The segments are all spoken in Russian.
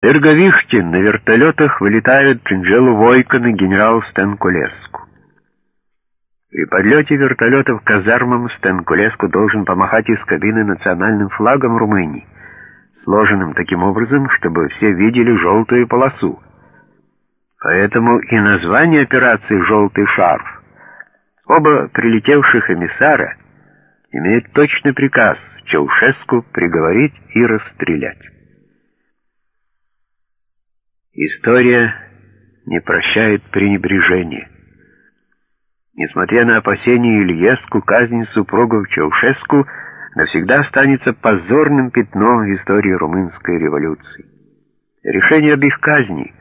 В Эрговихте на вертолетах вылетают Джелу Войкон и генерал Стенкулеску. При подлете вертолетов казармам Стенкулеску должен помахать из кабины национальным флагом Румынии, сложенным таким образом, чтобы все видели желтую полосу. Поэтому и название операции «Желтый шарф». Оба прилетевших эмиссара имеют точный приказ Чаушеску приговорить и расстрелять. История не прощает пренебрежения. Несмотря на опасения Ильеску, казнь супругов Чаушеску навсегда останется позорным пятном в истории румынской революции. Решение об их казни,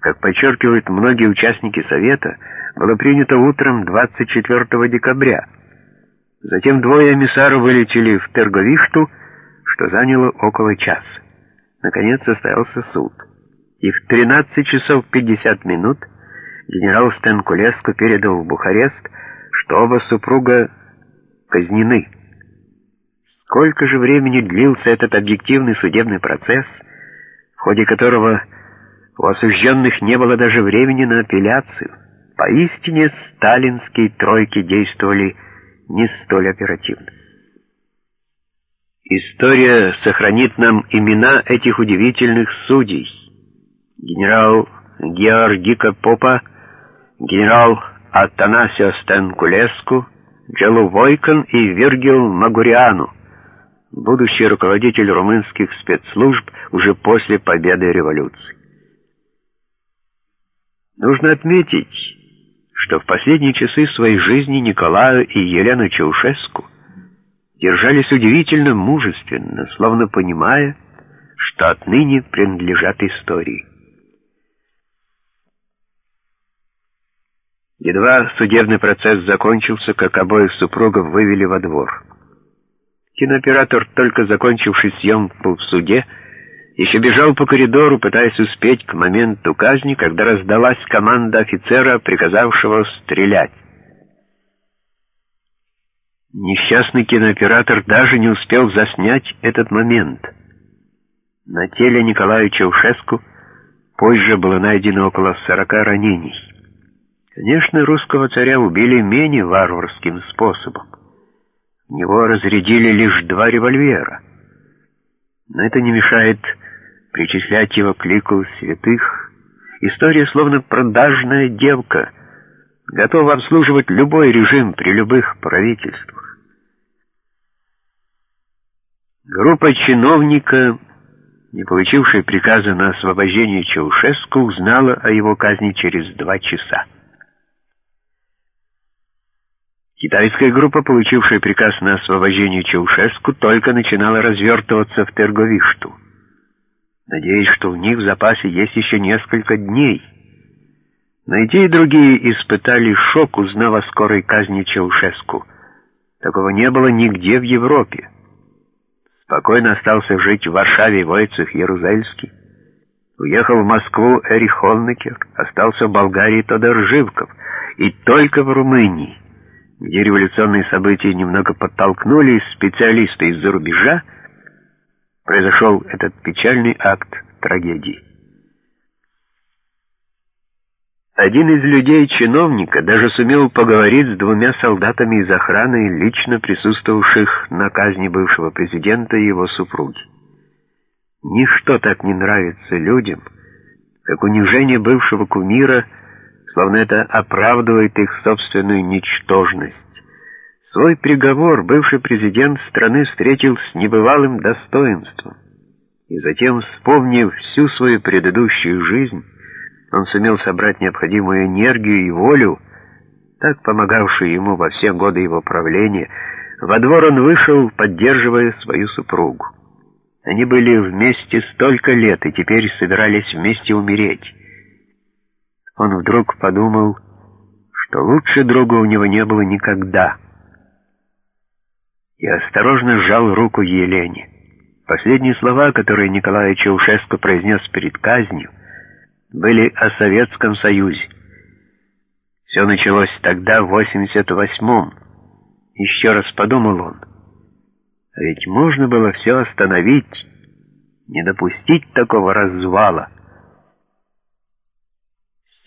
как подчеркивают многие участники Совета, было принято утром 24 декабря. Затем двое эмиссаров вылетели в Терговишту, что заняло около часа. Наконец состоялся суд. И в 13 часов 50 минут генерал Стенкулеско передал в Бухарест, что оба супруга казнены. Сколько же времени длился этот объективный судебный процесс, в ходе которого у осужденных не было даже времени на апелляцию? Поистине сталинские тройки действовали не столь оперативно. История сохранит нам имена этих удивительных судей. Генерал Георгика Попа, генерал Атанасио Стенкулеску, Джелу Войкон и Виргил Магуриану, будущий руководитель румынских спецслужб уже после победы революции. Нужно отметить, что в последние часы своей жизни Николаю и Елена Чаушеску держались удивительно мужественно, словно понимая, что отныне принадлежат истории. Едва судебный процесс закончился, как обоих супругов вывели во двор. Кинооператор, только закончивший съемку в суде, еще бежал по коридору, пытаясь успеть к моменту казни, когда раздалась команда офицера, приказавшего стрелять. Несчастный кинооператор даже не успел заснять этот момент. На теле Николая Чаушеску позже было найдено около сорока ранений. Конечно, русского царя убили менее варварским способом. В него разрядили лишь два револьвера. Но это не мешает причислять его к лику святых. История словно продажная девка, готова обслуживать любой режим при любых правительствах. Группа чиновника, не получившая приказа на освобождение Чаушеску, узнала о его казни через два часа. Китайская группа, получившая приказ на освобождение Чаушеску, только начинала развертываться в Терговишту, надеясь, что у них в запасе есть еще несколько дней. Но и те, и другие испытали шок, узнав о скорой казни Чаушеску. Такого не было нигде в Европе. Спокойно остался жить в Варшаве Войцех Ярузельский. Уехал в Москву Эрих Холнекер, остался в Болгарии Тодор Живков, и только в Румынии где революционные события немного подтолкнули специалисты из-за рубежа, произошел этот печальный акт трагедии. Один из людей чиновника даже сумел поговорить с двумя солдатами из охраны, лично присутствовавших на казни бывшего президента и его супруги. Ничто так не нравится людям, как унижение бывшего кумира – словно это оправдывает их собственную ничтожность. Свой приговор бывший президент страны встретил с небывалым достоинством. И затем, вспомнив всю свою предыдущую жизнь, он сумел собрать необходимую энергию и волю, так помогавшую ему во все годы его правления. Во двор он вышел, поддерживая свою супругу. Они были вместе столько лет и теперь собирались вместе умереть он вдруг подумал, что лучше друга у него не было никогда. И осторожно сжал руку Елене. Последние слова, которые Николай Чаушеску произнес перед казнью, были о Советском Союзе. Все началось тогда, в 88-м. Еще раз подумал он. А ведь можно было все остановить, Не допустить такого развала —